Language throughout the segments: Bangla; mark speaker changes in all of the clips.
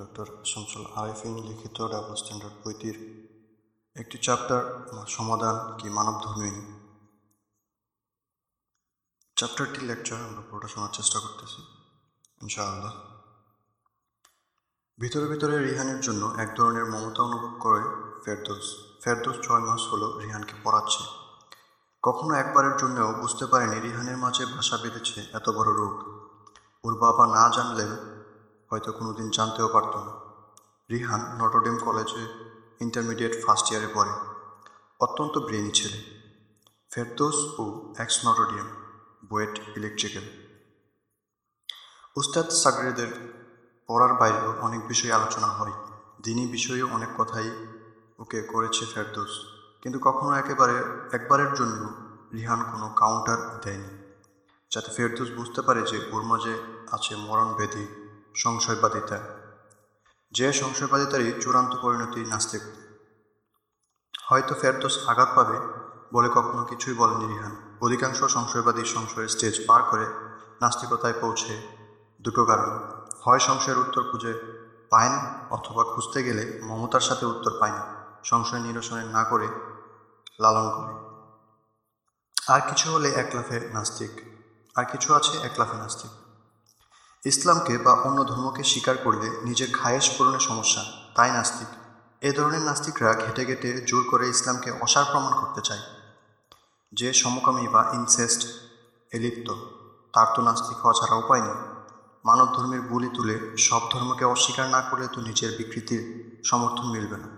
Speaker 1: ডক্টর শামসুল আরিফিন লিখিত ডাবল স্ট্যান্ডার্ড বইটির একটি চ্যাপ্টার সমাধান কি মানবধর্মী? চ্যাপ্টারটি লেকচার আমরা পুরোটা শোনার চেষ্টা করতেছি, ইনশাআল্লাহ। ভিতরে ভিতরে রিহানের জন্য এক ধরনের মমতা অনুভব করে ফেরদোস। ফেরদোস ছয় মাস হলো রিহানকে পড়াচ্ছে। কখনো একবারের জন্যও বুঝতে পারেনি রিহানের মাঝে ভাষা বেঁধেছে এত বড় রোগ। ওর বাবা না জানলেও হয়তো কোনোদিন জানতেও পারত না। রিহান নটরডেম কলেজে ইন্টারমিডিয়েট ফার্স্ট ইয়ারে পড়ে। অত্যন্ত ব্রেনি ছেলে। ফেরদোস ও ex Notre Dame BUET electrical. উস্তাদ সাগরেদের পড়ার বাইরেও অনেক বিষয়ে আলোচনা হয়। দিনই বিষয়ে অনেক কথাই ওকে করেছে ফেরদোস। কিন্তু কখনো একেবারে, একবারের জন্য রিহান কোনো কাউন্টার দেয়নি। যাতে ফেরদোস বুঝতে পারে যে ওর মাঝে আছে মরণ ব্যাধি সংশয়বাদিতা। যে সংশয়বাদিতারই চূড়ান্ত পরিণতি নাস্তিক। হয়তো ফেরদোস আঘাত পাবে বলে কখনো কিছুই বলেনি রিহান। অধিকাংশ সংশয়বাদী সংশয়ের স্টেজ পার করে নাস্তিকতায় পৌঁছে দুটো কারণ। হয় সংশয়ের উত্তর খুঁজে পায় না অথবা খুঁজতে গেলে মমতার সাথে উত্তর পায় না। সংশয় নিরসনে না করে লালন করে। আর কিছু হলে এক একলাফে নাস্তিক। আর কিছু আছে এক একলাফে নাস্তিক। ইসলামকে বা অন্য ধর্মকে স্বীকার করলে নিজের খায়েশ পূরণের সমস্যা, তাই নাস্তিক। এ ধরনের নাস্তিকরা ঘেটে ঘেটে জোর করে ইসলামকে অসার প্রমাণ করতে চায়। যে সমকামী বা ইনসেস্ট এলিপ্ত, তার তো নাস্তিক হওয়া ছাড়া উপায় নেই। মানব ধর্মের বুলি তুলে সব ধর্মকে অস্বীকার না করলে তো নিজের বিকৃতির সমর্থন মিলবে না।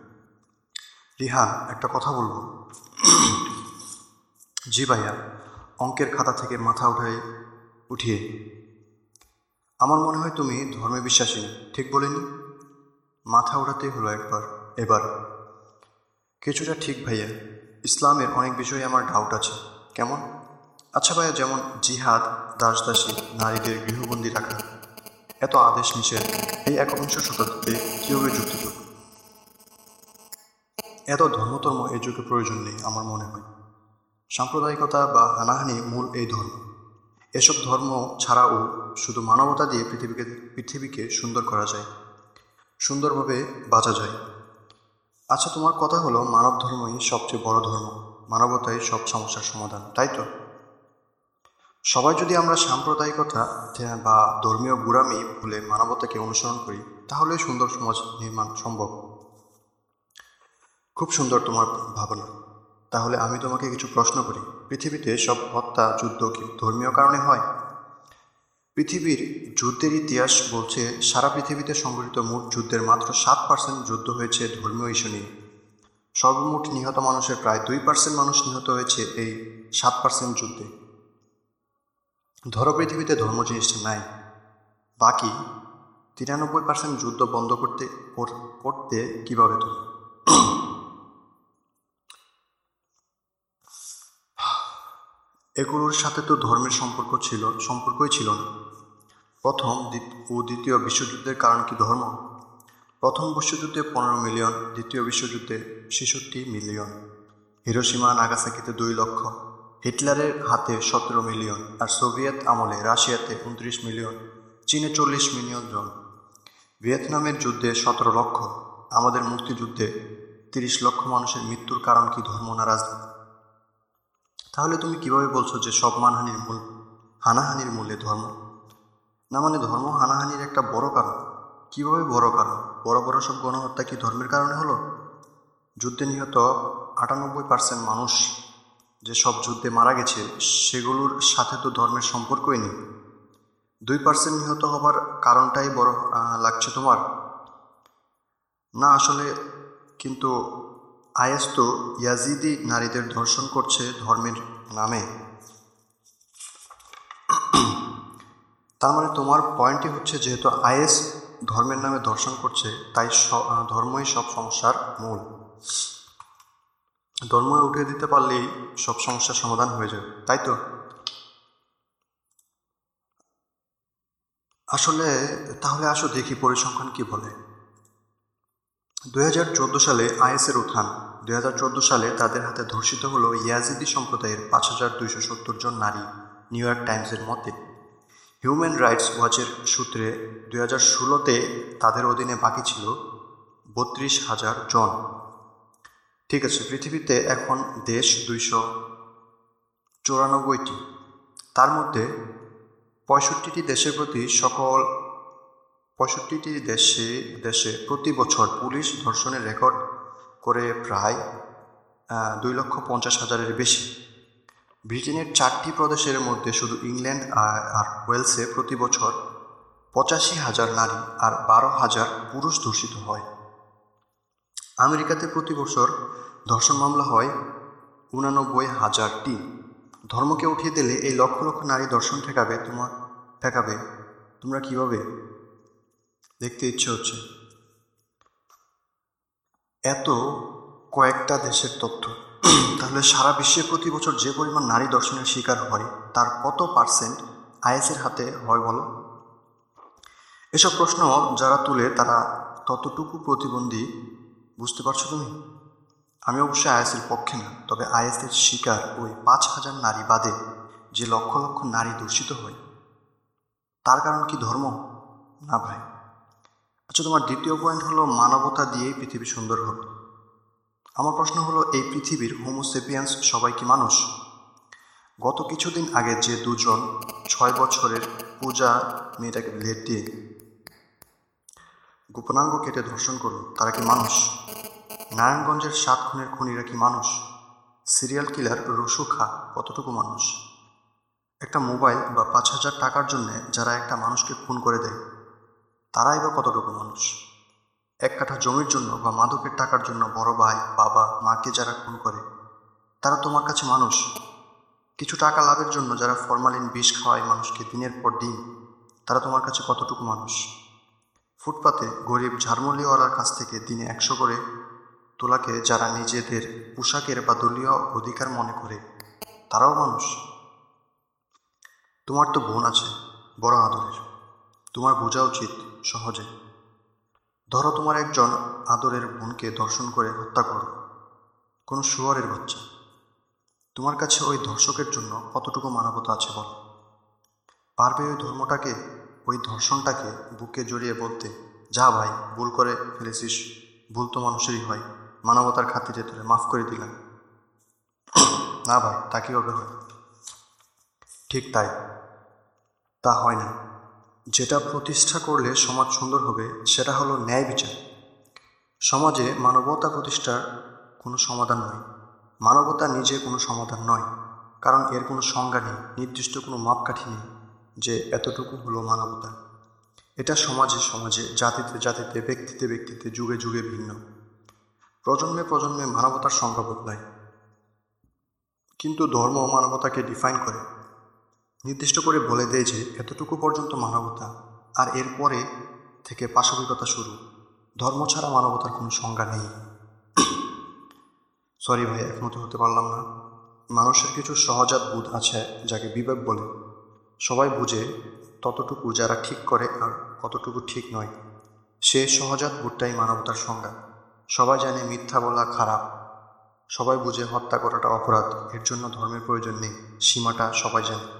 Speaker 1: রিহান একটা কথা বলব। জি ভাইয়া, অঙ্কের খাতা থেকে মাথা উঠাই উঠিয়ে। আমার মনে হয় তুমি ধর্মে বিশ্বাসী, ঠিক বলিনি? মাথা ওঠাতেই হলো একবার, এবার। কিছুটা ঠিক ভাইয়া, ইসলামের অনেক বিষয়ে আমার ডাউট আছে, কেমন? আচ্ছা ভাইয়া, যেমন জিহাদ, দাসদাসী, নারীদের গৃহবন্দী রাখা, এত আদেশ নিষেধ, এই একবিংশ শতাব্দীতে কীভাবে যুক্ত এত ধর্মতর্ম এই যুগে প্রয়োজন নেই, আমার মনে হয়। সাম্প্রদায়িকতা বা হানাহানি মূল এই ধর্ম। এসব ধর্ম ছাড়াও শুধু মানবতা দিয়ে পৃথিবীকে পৃথিবীকে সুন্দর করা যায়, সুন্দরভাবে বাঁচা যায়। আচ্ছা তোমার কথা হলো মানব ধর্মই সবচেয়ে বড় ধর্ম, মানবতাই সব সমস্যার সমাধান, তাই তো? সবাই যদি আমরা সাম্প্রদায়িকতা বা ধর্মীয় গুড়ামি ভুলে মানবতাকে অনুসরণ করি, তাহলে সুন্দর সমাজ নির্মাণ সম্ভব। খুব সুন্দর তোমার ভাবনা। তাহলে আমি তোমাকে কিছু প্রশ্ন করি। পৃথিবীতে সব হত্যা, যুদ্ধ কি ধর্মীয় কারণে হয়? পৃথিবীর যুদ্ধের ইতিহাস বলছে সারা পৃথিবীতে সংঘটিত মোট যুদ্ধের মাত্র সাত পার্সেন্ট যুদ্ধ হয়েছে ধর্মীয় ইস্যু নিয়ে। সর্বমোট নিহত মানুষের প্রায় দুই পার্সেন্ট মানুষ নিহত হয়েছে এই সাত পার্সেন্ট যুদ্ধে। ধরো পৃথিবীতে ধর্ম জিনিসটা নাই। বাকি তিরানব্বই পার্সেন্ট যুদ্ধ বন্ধ করতে করতে কীভাবে তুমি এগুলোর সাথে তো ধর্মের সম্পর্ক ছিল, সম্পর্কই ছিল না। প্রথম ও দ্বিতীয় বিশ্বযুদ্ধের কারণ কি ধর্ম? প্রথম বিশ্বযুদ্ধে পনেরো মিলিয়ন, দ্বিতীয় বিশ্বযুদ্ধে ছেষট্টি মিলিয়ন। হিরোসীমা নাগাসাকিতে দুই লক্ষ। হিটলারের হাতে সতেরো মিলিয়ন আর সোভিয়েত আমলে রাশিয়াতে উনত্রিশ মিলিয়ন, চীনে চল্লিশ মিলিয়ন জন। ভিয়েতনামের যুদ্ধে সতেরো লক্ষ, আমাদের মুক্তিযুদ্ধে তিরিশ লক্ষ মানুষের মৃত্যুর কারণ কি ধর্ম না রাজনীতি? তাহলে তুমি কীভাবে বলছো যে সব মানহানির মূল হানাহানির মূলে ধর্ম? না মানে ধর্ম হানাহানির একটা বড় কারণ। কীভাবে বড় কারণ? বড় বড় সব গণহত্যা কি ধর্মের কারণে হলো? যুদ্ধে নিহত আটানব্বই পার্সেন্ট মানুষ যে সব যুদ্ধে মারা গেছে, সেগুলোর সাথে তো ধর্মের সম্পর্কই নেই। দুই পার্সেন্ট নিহত হবার কারণটাই বড় লাগছে তোমার? না, আসলে কিন্তু আয়েস তো ইয়াজিদি নারীদের ধর্ষণ করছে ধর্মের নামে। তার মানে তোমার পয়েন্টই হচ্ছে যেহেতু আইএস ধর্মের নামে ধর্ষণ করছে, তাই ধর্মই সব সমস্যার মূল। ধর্ম উঠে দিতে পারলেই সব সমস্যার সমাধান হয়ে যাবে, তাই তো? আসলে, তাহলে আসো দেখি পরিসংখ্যান কি বলে। চোদ্দ সালে আইএসের উত্থান। দুই হাজার চোদ্দ সালে তাদের হাতে ধর্ষিত হল ইয়াজিদি সম্প্রদায়ের পাঁচ হাজার দুইশো সত্তর জন নারী নিউ ইয়র্ক টাইমসের মতে। হিউম্যান রাইটস ওয়াচের সূত্রে দুই হাজার ষোলোতে তাদের অধীনে বাকি ছিল বত্রিশ হাজার জন। ঠিক আছে, পৃথিবীতে এখন দেশ দুইশো চৌরানব্বইটি। তার মধ্যে পঁয়ষট্টিটি দেশের প্রতি সকল পঁয়ষট্টিটি দেশে দেশে প্রতি বছর পুলিশ ধর্ষণের রেকর্ড করে প্রায় দুই লক্ষ পঞ্চাশ হাজারের বেশি। ব্রিটেনের চারটি প্রদেশের মধ্যে শুধু ইংল্যান্ড আর ওয়েলসে প্রতি বছর পঁচাশি হাজার নারী আর বারো হাজার পুরুষ ধর্ষিত হয়। আমেরিকাতে প্রতি বছর ধর্ষণ মামলা হয় উনানব্বই হাজারটি। ধর্মকে উঠিয়ে দিলে এই লক্ষ লক্ষ নারী দর্শন ঠেকাবে তোমার ঠেকাবে। তোমরা কীভাবে দেখতে ইচ্ছে হচ্ছে। এত কয়েকটা দেশের তথ্য। তাহলে সারা বিশ্বে প্রতি বছর যে পরিমাণ নারী দর্শনের শিকার হয়, তার কত পার্সেন্ট আইএসের হাতে হয় বলো? এসব প্রশ্ন যারা তুলে, তারা ততটুকু প্রতিবন্ধী, বুঝতে পারছ তুমি? আমি অবশ্যই আইএসের পক্ষে না, তবে আইএসের শিকার ওই পাঁচ হাজার নারী বাদে যে লক্ষ লক্ষ নারী দূষিত হয়, তার কারণ কি ধর্ম? না ভাই। আচ্ছা তোমার দ্বিতীয় পয়েন্ট হলো মানবতা দিয়েই পৃথিবী সুন্দর হবে আমার প্রশ্ন হলো, এই পৃথিবীর হোমোসেপিয়ান্স সবাই কি মানুষ? গত কিছুদিন আগে যে দুজন ছয় বছরের পূজা মেয়েটাকে ব্লেড দিয়ে গোপনাঙ্গ কেটে ধর্ষণ করল, তারা কি মানুষ? নারায়ণগঞ্জের সাত খুনের খুনিরা কি মানুষ? সিরিয়াল কিলার রসু খা কতটুকু মানুষ? একটা মোবাইল বা পাঁচ হাজার টাকার জন্যে যারা একটা মানুষকে খুন করে দেয় তারাই বা কতটুকু মানুষ? এক কাঠা জমির জন্য বা মাদকের টাকার জন্য বড় ভাই, বাবা, মাকে যারা খুন করে, তারা তোমার কাছে মানুষ। কিছু টাকা লাভের জন্য যারা ফরমালিন, বিষ খাওয়ায় মানুষকে দিনের পর দিন, তারা তোমার কাছে কতটুকু মানুষ? ফুটপাতে গরিব ঝাড়মলিওয়ালার কাছ থেকে দিনে একশো করে তোলাকে যারা নিজেদের পোশাকের বা দলীয় অধিকার মনে করে, তারাও মানুষ। তোমার তো বোন আছে, বড় আদরের। তোমার বোঝা উচিত সহজে। ধরো তোমার একজন আদরের বোনকে দর্শন করে হত্যা করো। কোনো শুয়ারের বাচ্চা। তোমার কাছে ওই ধর্ষকের জন্য কতটুকু মানবতা আছে বল। পারবে ওই ধর্মটাকে, ওই ধর্ষণটাকে বুকে জড়িয়ে বলতে, যা ভাই, ভুল করে ফেলেছিস, ভুল তো মানুষেরই হয়। মানবতার খাতিরে তোরে মাফ করে দিলাম। না ভাই, তা কীভাবে হয়? ঠিক তাই। তা হয় না। যেটা প্রতিষ্ঠা করলে সমাজ সুন্দর হবে, সেটা হলো ন্যায় বিচার। সমাজে মানবতা প্রতিষ্ঠার কোনো সমাধান নয় মানবতা নিজে কোনো সমাধান নয়, কারণ এর কোনো সংজ্ঞা নেই, নির্দিষ্ট কোনো মাপকাঠি নেই যে এতটুকু হলো মানবতা। এটা সমাজে সমাজে, জাতিতে জাতিতে, ব্যক্তিতে ব্যক্তিতে যুগে যুগে ভিন্ন। প্রজন্মে প্রজন্মে মানবতার সংজ্ঞা বদলায়। কিন্তু ধর্ম মানবতাকে ডিফাইন করে। নির্দিষ্ট করে বলে দেয় যে এতটুকু পর্যন্ত মানবতা আর এরপরে থেকে পাশবিকতা শুরু। ধর্ম ছাড়া মানবতার কোনো সংজ্ঞা নেই। সরি ভাই, একমত হতে পারলাম না। মানুষের কিছু সহজাত বোধ আছে যাকে বিবেক বলে। সবাই বুঝে ততটুকু যারা ঠিক করে আর কতটুকু ঠিক নয়। সে সহজাত বোধটাই মানবতার সংজ্ঞা। সবাই জানে মিথ্যা বলা খারাপ। সবাই বুঝে হত্যা করাটা অপরাধ। এর জন্য ধর্মের প্রয়োজন নেই। সীমাটা সবাই জানে।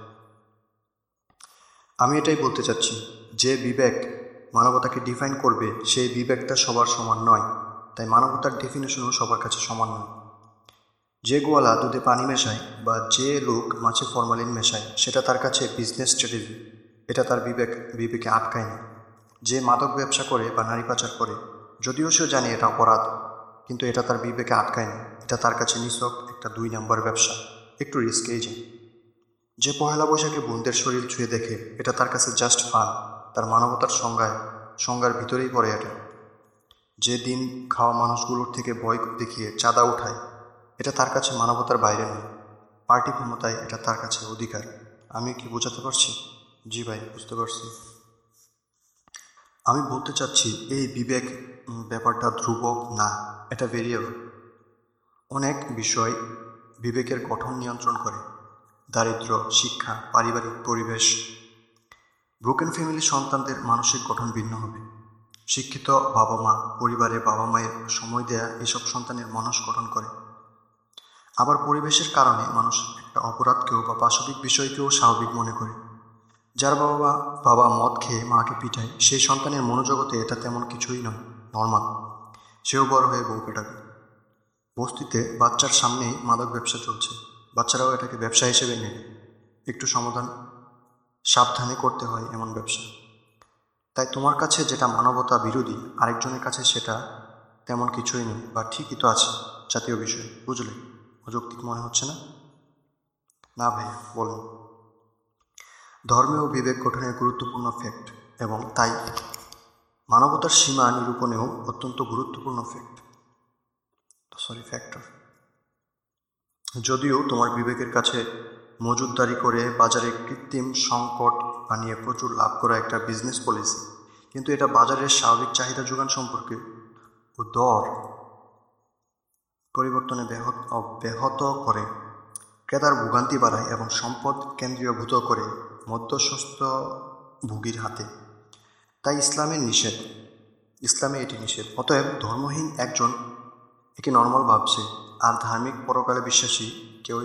Speaker 1: আমি এটাই বলতে চাচ্ছি, যে বিবেক মানবতাকে ডিফাইন করবে, সেই বিবেকটা সবার সমান নয়। তাই মানবতার ডেফিনেশনও সবার কাছে সমান নয়। যে গোয়ালা দুধে পানি মেশায় বা যে লোক মাছে ফরমালিন মেশায়, সেটা তার কাছে বিজনেস স্ট্র্যাটেজি এটা তার বিবেক, বিবেকে আটকায় না। যে মাদক ব্যবসা করে বা নারী পাচার করে, যদিও সেও জানে এটা অপরাধ, কিন্তু এটা তার বিবেকে আটকায় না। এটা তার কাছে নিছক একটা দুই নম্বর ব্যবসা। একটু রিস্কেই যায় যে পহেলা বৈশাখে বোনদের শরীর ছুঁয়ে দেখে, এটা তার কাছে জাস্ট ফান তার মানবতার সংজ্ঞায়, সংজ্ঞার ভিতরেই পড়ে এটা। যে দিন খাওয়া মানুষগুলোর থেকে ভয় দেখিয়ে চাঁদা উঠায়, এটা তার কাছে মানবতার বাইরে নয়। পার্টি ক্ষমতায় এটা তার কাছে অধিকার। আমি কি বোঝাতে পারছি? জি ভাই, বুঝতে পারছি। আমি বলতে চাচ্ছি, এই বিবেক ব্যাপারটা ধ্রুবক না, এটা ভেরিয়েবল। অনেক বিষয় বিবেকের গঠন নিয়ন্ত্রণ করে। দারিদ্র, শিক্ষা, পারিবারিক পরিবেশ। ব্রোকেন ফ্যামিলির সন্তানদের মানসিক গঠন ভিন্ন হবে। শিক্ষিত বাবা মা পরিবারে বাবা মায়ের সময় দেয়া এসব সন্তানের মানস গঠন করে। আবার পরিবেশের কারণে মানুষ একটা অপরাধকেও বা পাশবিক বিষয়কেও স্বাভাবিক মনে করে। যার বাবা মা বাবা মদ খেয়ে মাকে পিঠায় সেই সন্তানের মনোজগতে এটা তেমন কিছুই নয়, নর্মাল। সেও বড় হয়ে বউ পেটাবে বস্তিতে বাচ্চার সামনেই মাদক ব্যবসা চলছে। বাচ্চারাও এটাকে ব্যবসা হিসেবে নেবে। একটু সমাধান সাবধানে করতে হয় এমন ব্যবসা। তাই তোমার কাছে যেটা মানবতা বিরোধী, আরেকজনের কাছে সেটা তেমন কিছুই নেই, বা ঠিকই তো আছে জাতীয় বিষয়, বুঝলে? অযৌক্তিক মনে হচ্ছে না? না ভাইয়া, বলুন। ধর্মেও বিবেক গঠনের গুরুত্বপূর্ণ ফ্যাক্ট এবং তাই মানবতার সীমা নিরূপণেও অত্যন্ত গুরুত্বপূর্ণ ফ্যাক্ট সরি ফ্যাক্টর যদিও তোমার বিবেকের কাছে মজুদদারি করে বাজারে কৃত্রিম সংকট বানিয়ে প্রচুর লাভ করা একটা বিজনেস পলিসি কিন্তু এটা বাজারের স্বাভাবিক চাহিদা যোগান সম্পর্কে ও দর পরিবর্তনে ব্যাহত ব্যাহত করে। ক্রেতার ভোগান্তি বাড়ায় এবং সম্পদ কেন্দ্রীয়ভূত করে মধ্যস্বস্থ ভোগীর হাতে। তাই ইসলামের নিষেধ, ইসলামে এটি নিষেধ। অতএব ধর্মহীন একজন একে নর্মাল ভাবছে। আর ধার্মিক পরকালে বিশ্বাসী কেউ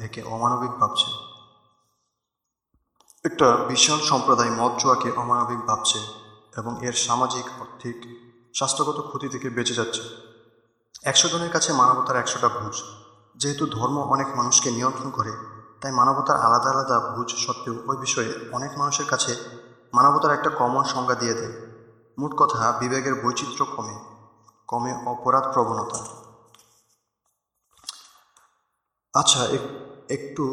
Speaker 1: একে অমানবিক ভাবছে। একটা বিশাল সম্প্রদায় মদ জোয়াকে অমানবিক ভাবছে এবং এর সামাজিক, আর্থিক, স্বাস্থ্যগত ক্ষতি থেকে বেঁচে যাচ্ছে। একশো জনের কাছে মানবতার একশোটা ভুজ। যেহেতু ধর্ম অনেক মানুষকে নিয়ন্ত্রণ করে, তাই মানবতার আলাদা আলাদা ভুজ সত্ত্বেও ওই বিষয়ে অনেক মানুষের কাছে মানবতার একটা কমন সংজ্ঞা দিয়ে দেয়। মোট কথা, বিবেকের বৈচিত্র্য কমে কমে অপরাধ প্রবণতা। আচ্ছা একটু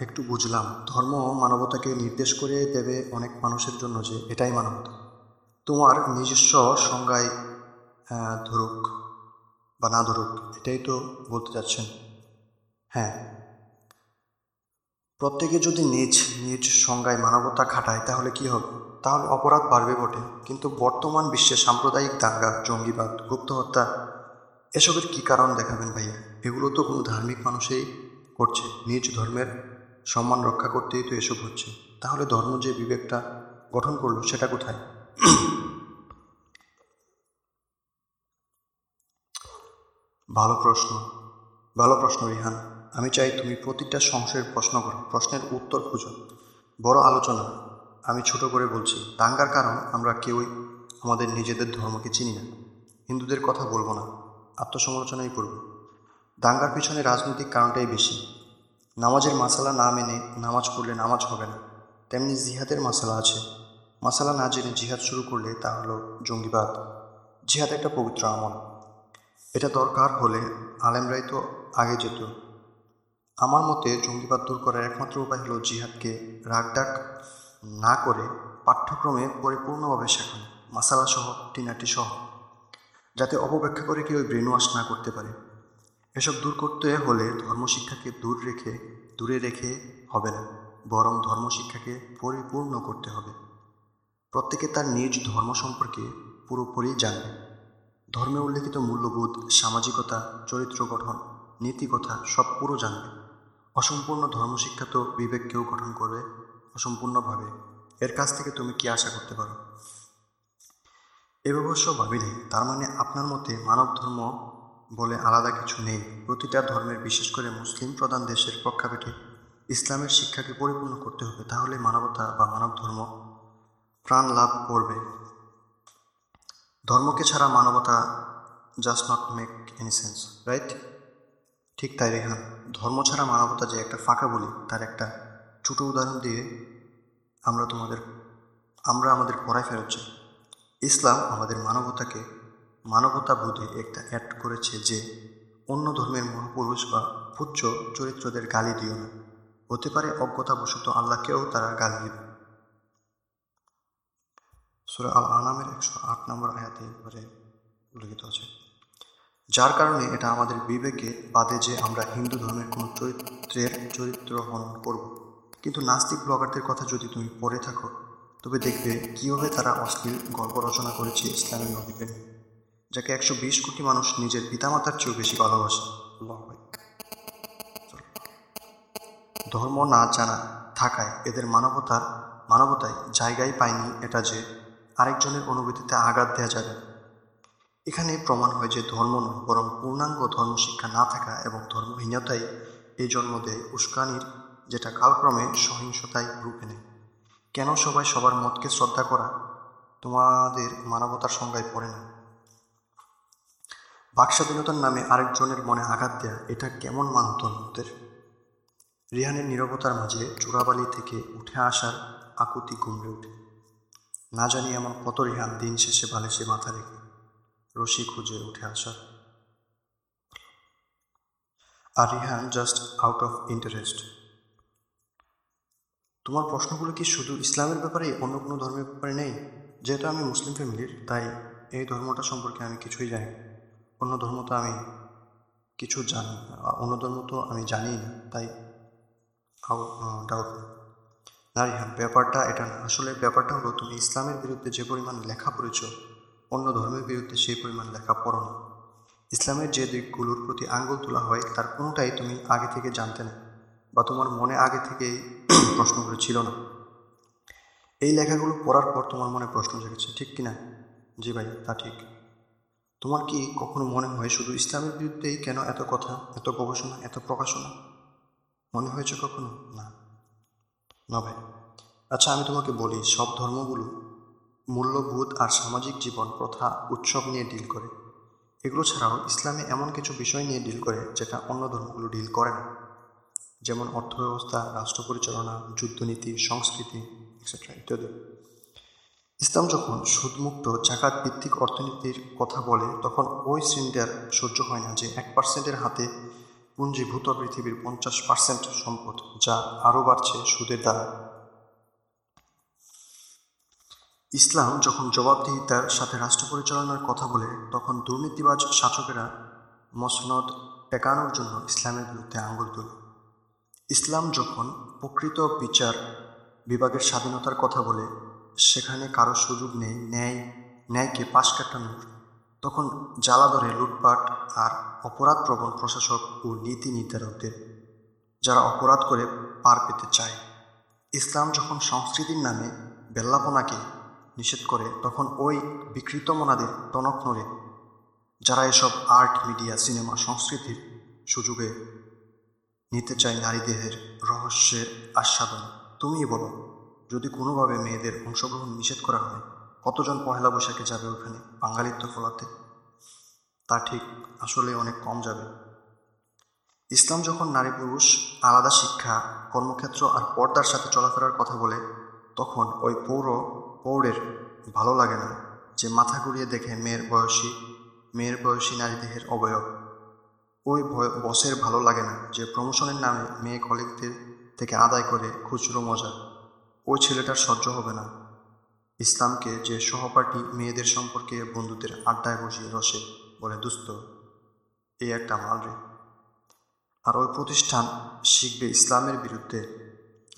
Speaker 1: একটু বুঝলাম। ধর্ম মানবতাকে নির্দেশ করে দেবে অনেক মানুষের জন্য যে এটাই মানবতা। তোমার নিজস্ব সংজ্ঞায় ধরুক বা না ধরুক, এটাই তো বলতে চাচ্ছেন। হ্যাঁ। প্রত্যেকে যদি নিজ নিজ সংজ্ঞায় মানবতা খাটায়, তাহলে কি হবে? তাহলে অপরাধ বাড়বে বটে। কিন্তু বর্তমান বিশ্বে সাম্প্রদায়িক দাঙ্গা, জঙ্গিবাদ গুপ্ত হত্যা এসবের কী কারণ দেখাবেন ভাইয়া? এগুলো তো কোনো ধার্মিক মানুষেই করছে। নিজ ধর্মের সম্মান রক্ষা করতেই তো এসব হচ্ছে। তাহলে ধর্ম যে বিবেকটা গঠন করল, সেটা কোথায়? ভালো প্রশ্ন। ভালো প্রশ্ন, রিহান। আমি চাই তুমি প্রতিটা সংশয়ের প্রশ্ন করো। প্রশ্নের উত্তর খুঁজো। বড় আলোচনা। আমি ছোট করে বলছি, দাঙ্গার কারণ আমরা কেউই আমাদের নিজেদের ধর্মকে চিনি না। হিন্দুদের কথা বলব না। আত্মসমালোচনাই করব। দাঙ্গার পিছনে রাজনৈতিক কারণটাই বেশি। নামাজের মাসালা না মেনে নামাজ পড়লে নামাজ হবে না। তেমনি জিহাদের মাসালা আছে। মাসালা না জেনে জিহাদ শুরু করলে তা হলো জঙ্গিবাদ। জিহাদ একটা পবিত্র আমল। এটা দরকার হলে আলেমরাই তো আগে যেত। আমার মতে জঙ্গিবাদ দূর করার একমাত্র উপায় হলো জিহাদকে রাগডাক না করে পাঠ্যক্রমে পরিপূর্ণভাবে শেখানো। মাসালা সহ টিনাটি সহ যাতে অপব্যাখ্যা করে কেউ ব্রেন ওয়াশ না করতে পারে। এসব দূর করতে হলে ধর্মশিক্ষাকে দূর রেখে, দূরে রেখে হবে না, বরং ধর্মশিক্ষাকে পরিপূর্ণ করতে হবে। প্রত্যেকে তার নিজ ধর্ম সম্পর্কে পুরোপুরি জানবে। ধর্মে উল্লেখিত মূল্যবোধ, সামাজিকতা, চরিত্র গঠন নীতিকথা সব পুরো জানবে। অসম্পূর্ণ ধর্মশিক্ষা তো বিবেককেও গঠন করবে অসম্পূর্ণভাবে। এর কাছ থেকে তুমি কি আশা করতে পারো? অবশ্য ভাবিনি। তার মানে আপনার মতে মানব ধর্ম বলে আলাদা কিছু নেই। প্রতিটা ধর্মের বিশেষ করে মুসলিম প্রধান দেশের প্রেক্ষাপটে ইসলামের শিক্ষাকে পরিপূর্ণ করতে হবে। তাহলে মানবতা বা মানব ধর্ম প্রাণ লাভ করবে। ধর্মকে ছাড়া মানবতা just not make any sense right ঠিক তাই রেহান ধর্ম ছাড়া মানবতা যে একটা ফাঁকা বলি, তার একটা ছোটো উদাহরণ দিয়ে আমরা তোমাদের, আমরা আমাদের পড়ায় ফেরত চাই ইসলাম আমাদের মানবতাকে মানবতা বোধে একটা অ্যাড করেছে যে অন্য ধর্মের মহাপুরুষ বা পুচ্ছ চরিত্রদের গালি দিও না। হতে পারে অজ্ঞতাবশত আল্লাহকেও তারা গালি দেবে। সুরা আল আনামের একশো আট নম্বর আয়াতে এবারে উল্লেখিত আছে। যার কারণে এটা আমাদের বিবেকে বাদে যে আমরা হিন্দু ধর্মের কোনো চরিত্রের চরিত্র হনন করব। কিন্তু নাস্তিক ব্লগারদের কথা যদি তুমি পড়ে থাকো তবে দেখবে কীভাবে তারা অশ্লীল গল্প রচনা করেছে ইসলামী নদীকে যাকে একশো বিশ কোটি মানুষ নিজের পিতামাতার চেয়েও বেশি ভালোবাসে। ধর্ম না জানা থাকায় এদের মানবতার, মানবতায় জায়গায় পায়নি এটা যে আরেকজনের অনুভূতিতে আঘাত দেওয়া যাবে। এখানে প্রমাণ হয় যে ধর্ম নয়, বরং পূর্ণাঙ্গ ধর্ম শিক্ষা না থাকা এবং ধর্মহীনতাই এই জন্ম দেয় উস্কানির, যেটা কালক্রমে সহিংসতায় রূপে নেয়। কেন সবাই সবার মতকে শ্রদ্ধা করা তোমাদের মানবতার সংজ্ঞায় পড়ে না? বাকস্বাধীনতার নামে আরেকজনের মনে আঘাত দেয়া, এটা কেমন মানত ওদের রিহানের নীরবতার মাঝে চূড়াবালি থেকে উঠে আসার আকুতি গুমড়ে ওঠে। না জানি এমন কত রিহান দিন শেষে বালিশে মাথা রেখে রশি খুঁজে উঠে আসার। আর Rihan just out of interest তোমার প্রশ্নগুলো কি শুধু ইসলামের ব্যাপারে অন্য কোনো ধর্মের ব্যাপারে নেই? যেহেতু আমি মুসলিম ফ্যামিলির, তাই এই ধর্মটা সম্পর্কে আমি কিছুই জানি অন্য ধর্ম তো আমি কিছু জানি। অন্য ধর্ম তো আমি জানি না, তাই ডাউট না হ্যাঁ ব্যাপারটা এটা না। আসলে ব্যাপারটা হলো, তুমি ইসলামের বিরুদ্ধে যে পরিমাণ লেখা পড়েছ, অন্য ধর্মের বিরুদ্ধে সেই পরিমাণ লেখা পড়ো না ইসলামের যে দিকগুলোর প্রতি আঙ্গুল তোলা হয়, তার কোনোটাই তুমি আগে থেকে জানতে না। বা তোমার মনে আগে থেকেই প্রশ্নগুলো ছিল না। এই লেখাগুলো পড়ার পর তোমার মনে প্রশ্ন জেগেছে, ঠিক কি না জি ভাই, তা ঠিক। তোমার কি কখনো মনে হয় শুধু ইসলামের বিরুদ্ধেই কেন এত কথা, এত গবেষণা, এত প্রকাশনা? মনে হয়েছে কখনো? না। না ভাই। আচ্ছা আমি তোমাকে বলি, সব ধর্মগুলো মূল্যবোধ আর সামাজিক জীবন প্রথা, উৎসব নিয়ে ডিল করে। এগুলো ছাড়াও ইসলামে এমন কিছু বিষয় নিয়ে ডিল করে, যেটা অন্য ধর্মগুলো ডিল করে না। যেমন অর্থব্যবস্থা রাষ্ট্র পরিচালনা যুদ্ধনীতি, সংস্কৃতি এক্সেট্রা ইত্যাদি। ইসলাম যখন সুদমুক্ত, জাকাত ভিত্তিক অর্থনীতির কথা বলে, তখন ওই শ্রেণীটার সহ্য হয় না যে এক পার্সেন্টের হাতে পুঞ্জীভূত পৃথিবীর পঞ্চাশ পার্সেন্ট সম্পদ, যা আরও বাড়ছে সুদের দ্বারা। ইসলাম যখন জবাবদিহিতার সাথে রাষ্ট্র পরিচালনার কথা বলে, তখন দুর্নীতিবাজ শাসকেরা মসনদ টেকানোর জন্য ইসলামের বিরুদ্ধে আঙ্গুল তোলে। ইসলাম যখন প্রকৃত বিচার বিভাগের স্বাধীনতার কথা বলে, সেখানে কারও সুযোগ নেই, ন্যায়, ন্যায়কে পাশ কাটানোর, তখন জ্বালা ধরে লুটপাট আর অপরাধপ্রবণ প্রশাসক ও নীতি নির্ধারকদের, যারা অপরাধ করে পার পেতে চায়। ইসলাম যখন সংস্কৃতির নামে বেল্লাপনাকে নিষেধ করে, তখন ওই বিকৃত মনাদের টনক নড়ে, যারা এসব আর্ট, মিডিয়া, সিনেমা, সংস্কৃতির সুযোগে নিতে চায় নারীদেহের রহস্যের আস্বাদন। তুমিই বলো, যদি কোনোভাবে মেয়েদের অংশগ্রহণ নিষেধ করা হয়, কতজন পহেলা বৈশাখে যাবে ওখানে বাঙালিত্ব ফলাতে তা ঠিক আসলে অনেক কম যাবে। ইসলাম যখন নারী পুরুষ, আলাদা শিক্ষা, কর্মক্ষেত্র আর পর্দার সাথে চলাফেরার কথা বলে, তখন ওই পৌর পৌরের ভালো লাগে না যে মাথা ঘুরিয়ে দেখে মেয়ের বয়সী মেয়ের বয়সী নারী দেহের অবয়ব। ওই বসের ভালো লাগে না, যে প্রমোশনের নামে মেয়ে কলিগদের থেকে আদায় করে খুচরো মজা। ওই ছেলেটার সহ্য হবে না। ইসলামকে যে সহপাঠী মেয়েদের সম্পর্কে বন্ধুদের আড্ডায় বসিয়ে রসে বলে দুস্থ এই একটা মাল রে। আর ওই প্রতিষ্ঠান শিখবে ইসলামের বিরুদ্ধে,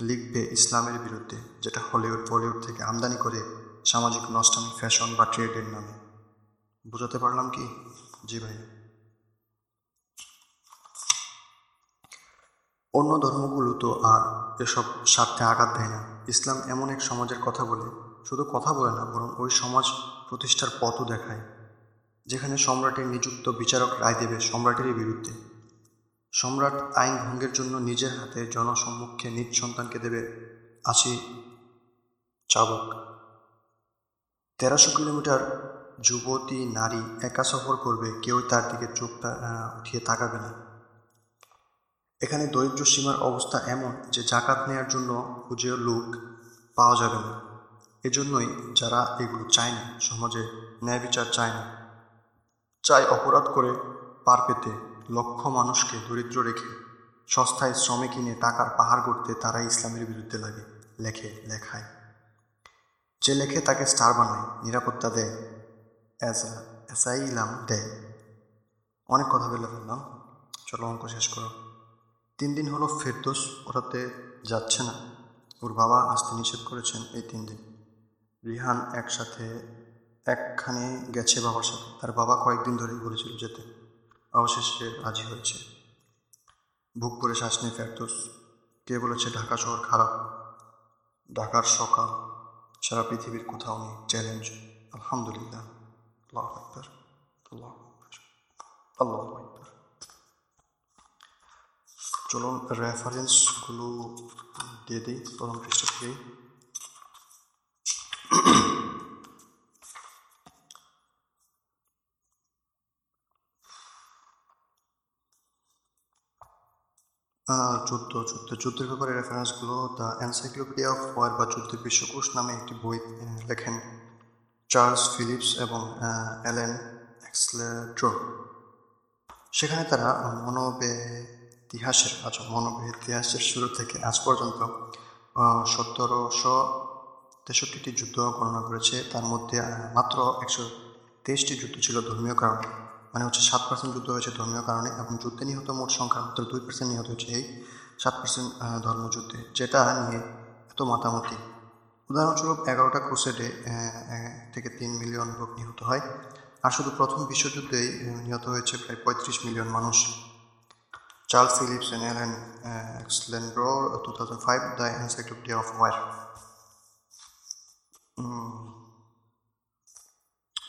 Speaker 1: লিখবে ইসলামের বিরুদ্ধে, যেটা হলিউড, বলিউড থেকে আমদানি করে সামাজিক নষ্টামি, ফ্যাশন বা ট্রেডের নামে। বুঝাতে পারলাম কি? জি ভাই। অন্য ধর্মগুলো তো আর এসব স্বার্থে আঘাত দেয় না। ইসলাম এমন এক সমাজের কথা বলে, শুধু কথা বলে না, বরং ওই সমাজ প্রতিষ্ঠার পথও দেখায়, যেখানে সম্রাটের নিযুক্ত বিচারক রায় দেবে সম্রাটেরই বিরুদ্ধে। সম্রাট আইন ভঙ্গের জন্য নিজের হাতে জনসম্মুখে নিজ সন্তানকে দেবে আশি চাবক। তেরোশো কিলোমিটার যুবতী নারী একা সফর করবে, কেউ তার দিকে চোখ উঠিয়ে তাকাবে না। এখানে দরিদ্র সীমার অবস্থা এমন যে জাকাত নেয়ার জন্য খুঁজে লোক পাওয়া যাবে না। এজন্যই যারা এগুলো চায় না, সমাজে ন্যায় বিচার চায় না। চায় অপরাধ করে পার পেতে লক্ষ মানুষকে দরিদ্র রেখে সস্তায় শ্রমে কিনে টাকার পাহাড় করতে তারাই ইসলামের বিরুদ্ধে লাগে, লেখে, লেখায়। যে লেখে তাকে স্টার বানায়, নিরাপত্তা দেয় অ্যাসাইলাম দেয়। অনেক কথা বলে ফেললাম। চলো অঙ্ক শেষ করো। তিন দিন হলো ফেরদোস ওরাতে যাচ্ছে না। ওর বাবা আসতে নিষেধ করেছেন এই তিন দিন। রিহান একসাথে একখানে গেছে বাবার সাথে। তার বাবা কয়েকদিন ধরেই বলেছিল যেতে। অবশেষে রাজি হয়েছে। বুক করে শ্বাস নিয়ে ফেরদোস। কে বলেছে ঢাকা শহর খারাপ? ঢাকার সকাল। সারা পৃথিবীর কোথাও নেই। চ্যালেঞ্জ। আলহামদুলিল্লাহ। আল্লাহ আল্লাহ আল্লাহ চলুন রেফারেন্সগুলো দিয়ে দিই, প্রথম পৃষ্ঠা থেকেই। যুদ্ধ যুদ্ধ যুদ্ধের ব্যাপারে রেফারেন্সগুলো দ্য এনসাইক্লোপিডিয়া অফ ওয়ার বা যুদ্ধের বিশ্বকোষ নামে একটি বই লেখেন চার্লস ফিলিপস এবং অ্যালেন এক্সলেট্রো। সেখানে তারা মনোবে ইতিহাসের আচ্ছা মনোবে ইতিহাসের শুরু থেকে আজ পর্যন্ত সতেরোশো তেষট্টিটি যুদ্ধ গণনা করেছে। তার মধ্যে মাত্র একশো তেইশটি যুদ্ধ ছিল ধর্মীয় কারণে। মানে হচ্ছে সাত পার্সেন্ট যুদ্ধ হয়েছে ধর্মীয় কারণে এবং যুদ্ধে নিহত মোট সংখ্যা মাত্র দুই পার্সেন্ট নিহত হয়েছে এই সাত পার্সেন্ট ধর্মযুদ্ধে, যেটা নিয়ে এত মাতামতি। উদাহরণস্বরূপ এগারোটা ক্রুসেডে থেকে তিন মিলিয়ন লোক নিহত হয়। আর শুধু প্রথম বিশ্বযুদ্ধেই নিহত হয়েছে প্রায় পঁয়ত্রিশ মিলিয়ন মানুষ। Charles Phillips and Ellen Alexandro two thousand five the encyclopedia of war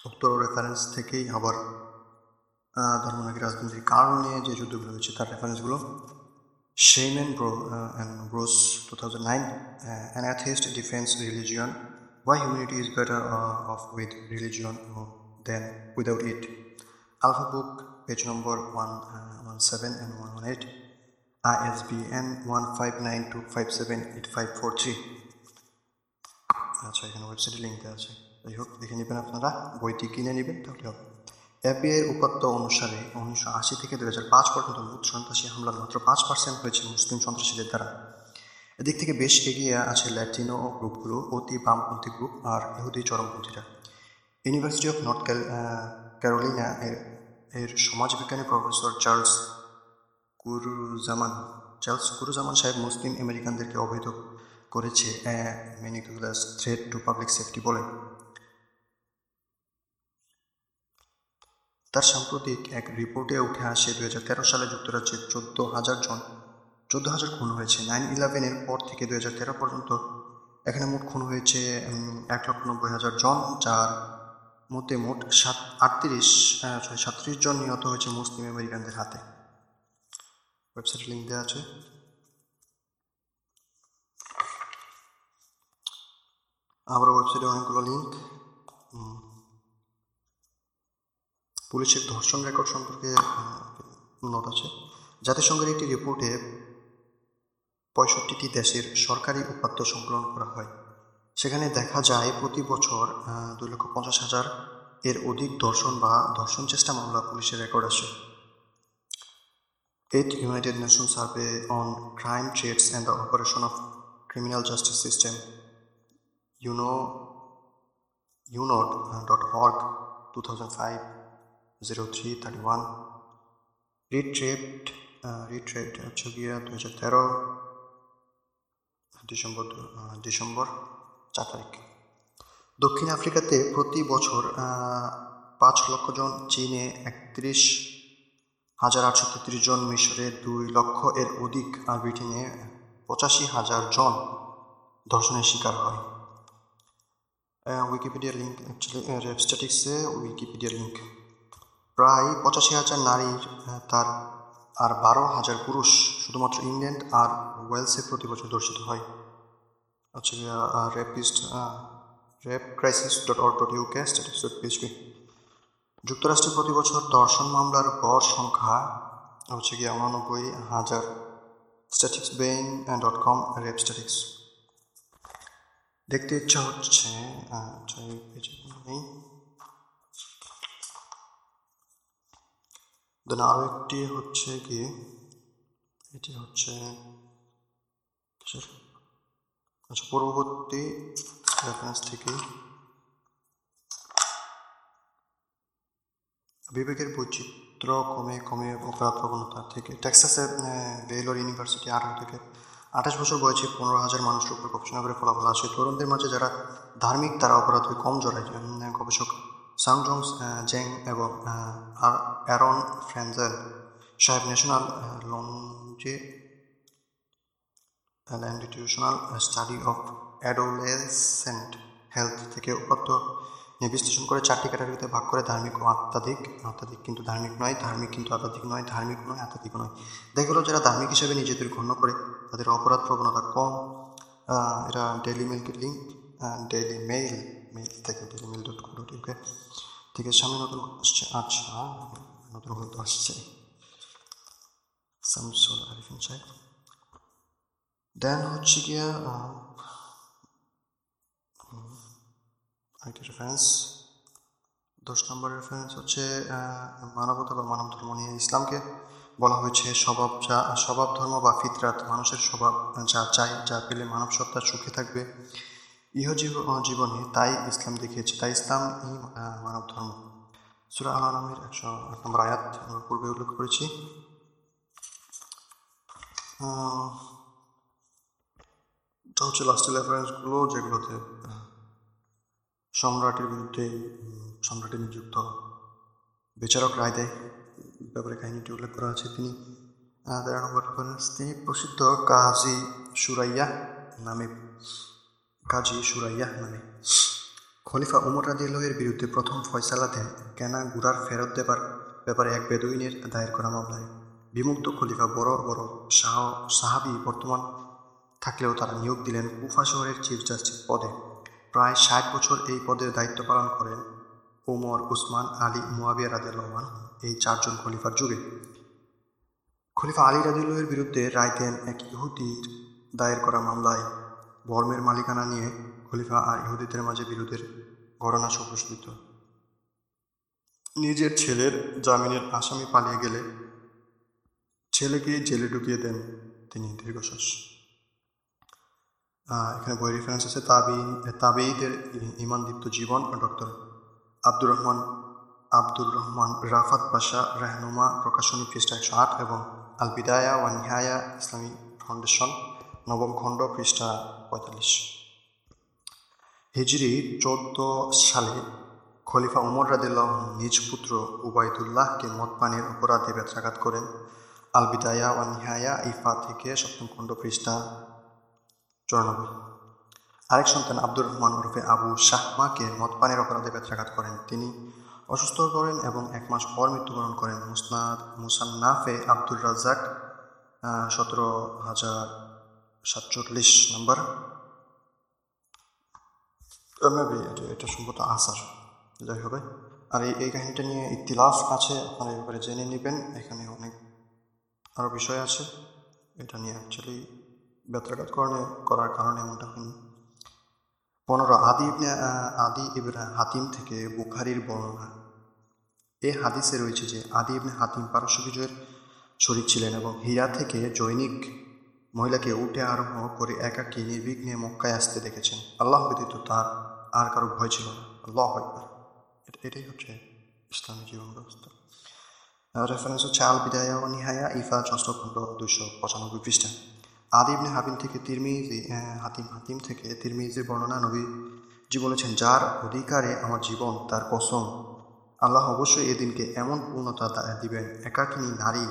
Speaker 1: উক্ত রেফারেন্স থেকেই আবার ধর্মনাগী রাজনীতির কারণে যে যুদ্ধগুলো হয়েছে তার রেফারেন্সগুলো Shaiman Bro uh, and Bros 2009 uh, An Atheist Defends Religion Why Humanity is Better uh, Off with Religion Than Without It Alpha Book page number 117 and 118 ISBN 1592578543 আচ্ছা এখানে ওয়েবসাইটে লিঙ্ক দেওয়া আছে। যাই হোক, দেখে নেবেন আপনারা। বইটি কিনে নেবেন, তাহলে হবে। এফবিআইয়ের উপাত্ত অনুসারে উনিশশো আশি থেকে দু হাজার পাঁচ পর্যন্ত মোট সন্ত্রাসী হামলার মাত্র পাঁচ পার্সেন্ট হয়েছে মুসলিম সন্ত্রাসীদের দ্বারা। এদিক থেকে বেশ এগিয়ে আছে ল্যাটিনো গ্রুপগুলো, অতি বামপন্থী গ্রুপ আর ইহুদি চরমপন্থীরা। ইউনিভার্সিটি অফ নর্থ ক্যারোলিনা এর এর সমাজবিজ্ঞানী professor Charles Kurzman Charles Kurzman সাহেব মুসলিম আমেরিকানদেরকে অবহিত করেছে minuscule threat to public safety বলে। তার সাম্প্রতিক এক রিপোর্টে উঠে আসে দু হাজার তেরো সালে যুক্তরাজ্যের চোদ্দ হাজার জন, চোদ্দ হাজার খুন হয়েছে। নাইন ইলেভেনের পর থেকে দু হাজার তেরো পর্যন্ত এখানে মোট খুন হয়েছে এক লক্ষ নব্বই হাজার জন, যার মধ্যে মোট সাত, আটত্রিশ সরি সাতত্রিশ জন নিহত হয়েছে মুসলিম আমেরিকানদের হাতে। ওয়েবসাইট লিঙ্ক দেওয়া আছে। আবার ওয়েবসাইটে অনেকগুলো লিঙ্ক পুলিশের ধর্ষণ রেকর্ড সম্পর্কে নোট আছে। জাতিসংঘের একটি রিপোর্টে পঁয়ষট্টিটি দেশের সরকারি উপাত্ত সংকলন করা হয়। সেখানে দেখা যায় প্রতি বছর দুই লক্ষ পঞ্চাশ হাজার এর অধিক ধর্ষণ বা ধর্ষণ চেষ্টা মামলা পুলিশের রেকর্ড আসে eight United Nation survey on crime trends and the operation of criminal justice system YONO ইউনোড dot org two thousand five zero three thirty one retrieved retrieved হচ্ছে গিয়ে দু হাজার তেরো ডিসেম্বর ডিসেম্বর চার তারিখ দক্ষিণ আফ্রিকাতে প্রতি বছর পাঁচ লক্ষ জন, চীনে একত্রিশ হাজার আটশো তেত্রিশ জন, মিশরে দুই লক্ষ এর অধিক, আর ব্রিটেনে পঁচাশি হাজার জন ধর্ষণের শিকার হয়। উইকিপিডিয়া লিঙ্ক রেপস্ট্যাটিক্সে উইকিপিডিয়া লিঙ্ক প্রায় পঁচাশি হাজার নারীর তার আর বারো হাজার পুরুষ শুধুমাত্র ইংল্যান্ড আর ওয়েলসে প্রতি বছর দর্শিত হয়। হচ্ছে rapist rape crisis dot org dot UK statistics dot PHP যুক্তরাষ্ট্রে প্রতি বছর দর্শন মামলার গড় সংখ্যা, হচ্ছে গিয়ে উনানব্বই হাজার স্ট্যাটিক্স বেইন ডট কম রেপ স্ট্যাটিক্স দেখতে ইচ্ছা হচ্ছে নেই। দেন আরও একটি হচ্ছে কি, এটি হচ্ছে আচ্ছা পূর্ববর্তী রেফারেন্স থেকে বিবেকের বৈচিত্র্য কমে কমে অপরাধ প্রবণতা থেকে টেক্সাসের বেইলর ইউনিভার্সিটি আঠারো থেকে আঠাশ বছর বয়সে পনেরো হাজার মানুষের উপর গবেষণা করে ফলাফল আসে। তরুণদের মাঝে যারা ধার্মিক, তারা অপরাধে কম জড়ায়। গবেষক সাংজংস জেং এবং অ্যারন ফ্রেন্সেল সাহেব national লঞ্জে longitudinal study of adolescent health থেকে উপাত্ত বিশ্লেষণ করে চারটি ক্যাটাগরিতে ভাগ করে ধার্মিক ও আত্মাধিক আত্মাধিক কিন্তু ধার্মিক নয়, ধার্মিক কিন্তু আত্মাধিক নয়, ধার্মিক নয় আত্মাধিক নয়। দেখা গেলো যারা ধার্মিক হিসেবে নিজেদের গণ্য করে, তাদের অপরাধ প্রবণতা কম। এটা ডেলি মিল্কের লিঙ্ক ডেইলি মেইল মেইল থেকে Daily Mail dot co dot UK থেকে সামনে নতুন আসছে। আচ্ছা নতুন হয়তো আসছে। আরিফিন সাহেব দেন হচ্ছে গিয়া আরেকটি রেফারেন্স দশ নম্বর রেফারেন্স হচ্ছে মানবতা বা মানব ধর্ম নিয়ে ইসলামকে বলা হয়েছে স্বভাব যা স্বভাব ধর্ম বা ফিতরাত মানুষের স্বভাব যা চাই যা পেলে মানব সত্তা সুখে থাকবে ইহজীব জীবনে তাই ইসলাম দেখিয়েছে তাই ইসলাম ই মানব ধর্ম সুরা নামের একশো এক নম্বর আয়াত পূর্বে উল্লেখ করেছি এটা হচ্ছে লাস্টের রেফারেন্সগুলো যেগুলোতে সম্রাটের বিরুদ্ধে সম্রাটে নিযুক্ত বিচারক রায় দেয় ব্যাপারে কাহিনীটি উল্লেখ করা আছে। তিনি তেরো নম্বর রেফারেন্স তিনি প্রসিদ্ধ কাজী সুরাইয়া নামে, কাজী সুরাইয়া নামে। খলিফা উমর রাদিয়াল্লাহের বিরুদ্ধে প্রথম ফয়সালা দেন কেনা গুড়ার ফেরত দেবার ব্যাপারে এক বেদুইনের দায়ের করা মামলায়। বিমুক্ত খলিফা বড় বড় শাহ, সাহাবি বর্তমান থাকলেও তারা নিয়োগ দিলেন কুফা শহরের চিফ জাস্টিস পদে। প্রায় ষাট বছর এই পদের দায়িত্ব পালন করেন ওমর উসমান আলী মুয়াবিয়া রাদিয়াল্লাহমান এই চারজন খলিফার যুগে। খলিফা আলী রাদিল্লাহের বিরুদ্ধে রায় দেন এক ইহুদির দায়ের করা মামলায়। বর্মের মালিকানা নিয়ে খলিফা আর ইহুদিদের মাঝে বিরোধের ঘটনা সুপ্রসিদ্ধ নিজের ছেলের জামিনের আসামি পালিয়ে গেলে ছেলেকে জেলে ঢুকিয়ে দেন তিনি দীর্ঘশ্বাস। এখানে বই রেফারেন্স আছে তাবিন তাবেইদের ইমানদীপ্ত জীবন ডক্টর আব্দুর রহমান আব্দুর রহমান রাফাত পাশা রেহনুমা প্রকাশনী পৃষ্ঠা একশো আট এবং আল বিদায়া ওয়া নিহায়া ইসলামী ফাউন্ডেশন নবম খণ্ড পৃষ্ঠা পঁয়তাল্লিশ। হিজরি চোদ্দ সালে খলিফা উমর রাদিল্লাহ নিজ পুত্র উবায়দুল্লাহকে মদ পানের অপরাধে ব্যত্রাঘাত করেন। আল বিদায়া ওয়া নিহায়া ইফা থেকে সপ্তম খণ্ড পৃষ্ঠা চুরানব্বই আরেক সন্তান আব্দুর রহমান ওরফে আবু শাহমাকে মদপানের অপরাধে ব্যত্রাঘাত করেন। তিনি অসুস্থ করেন এবং এক মাস পর মৃত্যুবরণ করেন। মুসনাদ, মুসান্নাফে আব্দুর রাজাক সতেরো হাজার সাতচল্লিশ নম্বর। মেবি এটা সম্ভবত আসার। যাই হবে। আর এই এই কাহিনীটা নিয়ে ইতিলাফ আছে, আপনারা এই ব্যাপারে জেনে নেবেন। এখানে অনেক আরও বিষয় আছে। এটা নিয়ে অ্যাকচুয়ালি ব্যত্রাঘাত করণে করার কারণে এমনটা হয়নি। পনেরো, আদি ইবনে আদি ইবনে হাতিম থেকে বুখারির বর্ণনা। এ হাদিসে রয়েছে যে আদি ইবনে হাতিম পারস্য বিজয়ের শরিক ছিলেন এবং হীরা থেকে জৈনিক মহিলাকে উঠে আরোহ করে একাকী নির্বিঘ্নে মক্কায় আসতে দেখেছেন। আল্লাহ ব্যতীত তার আর কারও ভয় ছিল না। আল্লাহ একবার এটাই হচ্ছে ইসলামী জীবন ব্যবস্থা রেফারেন্স হচ্ছে আল বিদায়া ও নিহায়া, ইফা, ষষ্ঠ দুশো পঁচানব্বই পৃষ্ঠা। আদিবনে হাবিম থেকে তিরমিজি হাতিম হাতিম থেকে তিরমিজির বর্ণনা নবী জি বলেছেন যার অধিকারে আমার জীবন, তার কসম। আল্লাহ অবশ্যই এদিনকে এমন পূর্ণতা দিবেন, একাকিনী নারী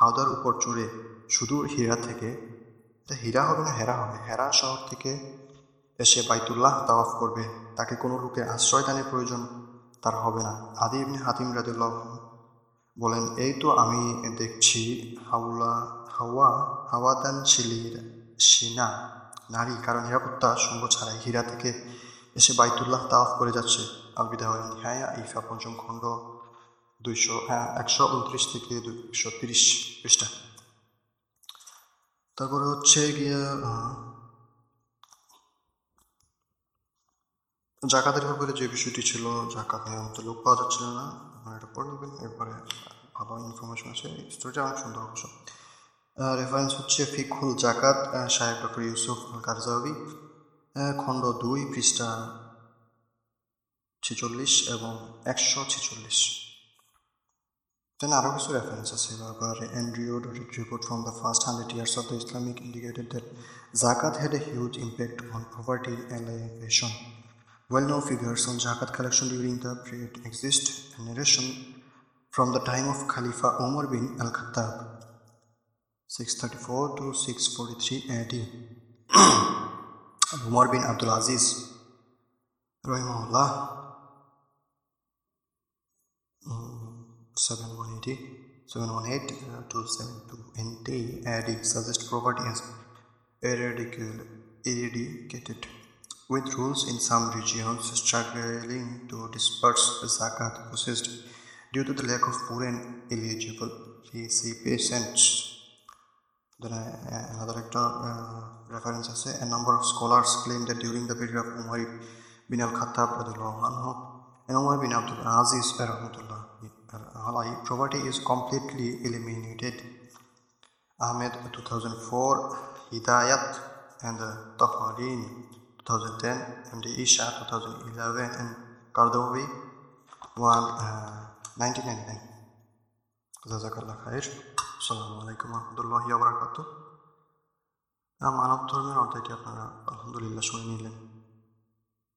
Speaker 1: হাওদার উপর চড়ে সুদূর হীরা থেকে এটা হীরা হবে না হেরা হবে? হেরা শহর থেকে এসে বাইতুল্লাহ তাওয়াফ করবে। তাকে কোনো লোকে আশ্রয়দানের প্রয়োজন তার হবে না। আদি ইবনে হাতিম রাদুল্লাহ বলেন, এই তো আমি দেখছি হাউলা হাওয়া হাওয়াদান ছিলির সিনা, নারী, কারণ নিরাপত্তা সঙ্গ ছাড়াই হীরা থেকে এসে বাইতুল্লাহ তাওয়াফ করে যাচ্ছে। আলবিদা নিহায়া ইফা পঞ্চম খণ্ড, দুইশো হ্যাঁ একশো উনত্রিশ থেকে দুইশো তিরিশ পৃষ্ঠা। তারপরে হচ্ছে গিয়ে জাকাতের ব্যাপারে যে বিষয়টি ছিল, জাকাত নিয়মিত লোক পাওয়া যাচ্ছিল না, আপনারা এটা পড়ে নেবেন। এরপরে ভালো ইনফরমেশন আছে স্টোরিটা অনেক সুন্দর অবশ্য। রেফারেন্স হচ্ছে ফিকুল জাকাত সাহেব ডক্টর ইউসুফ কারজাওয়ি খণ্ড দুই, পৃষ্ঠা ছেচল্লিশ এবং একশো ছেচল্লিশ। তেন আরও কিছু রেফারেন্স আছে Andrew dot report from the first hundred years of the Islamic indicated that zakat had a huge impact on property and I fashion well no figures on zakat collection during the period exist narration from the time of Khalifa Omar bin Al Khattab 634 to 643 AD. Umar bin Abdul Aziz, Rahimahullah, 718, 718 uh, to 720 AD suggest poverty as eradicated, eradicated with rules in some regions struggling to disperse the zakat possessed due to the lack of poor and eligible recipients. Then uh, another uh, reference আছে a number of scholars claim that during the period of Umar bin al-Khattab anhu and Umar bin Abdul Aziz rahmatullah poverty is completely eliminated. Ahmed 2004, Hidayat and the Tafarin 2010, and the Isha 2011 and Qardawi one uh, 1999. Khair. আসসালামু আলাইকুম রহমতুল্লাহ আবরাকাত মানব ধর্মের অধ্যায়টি আপনারা আলহামদুলিল্লাহ শুনে নিলেন।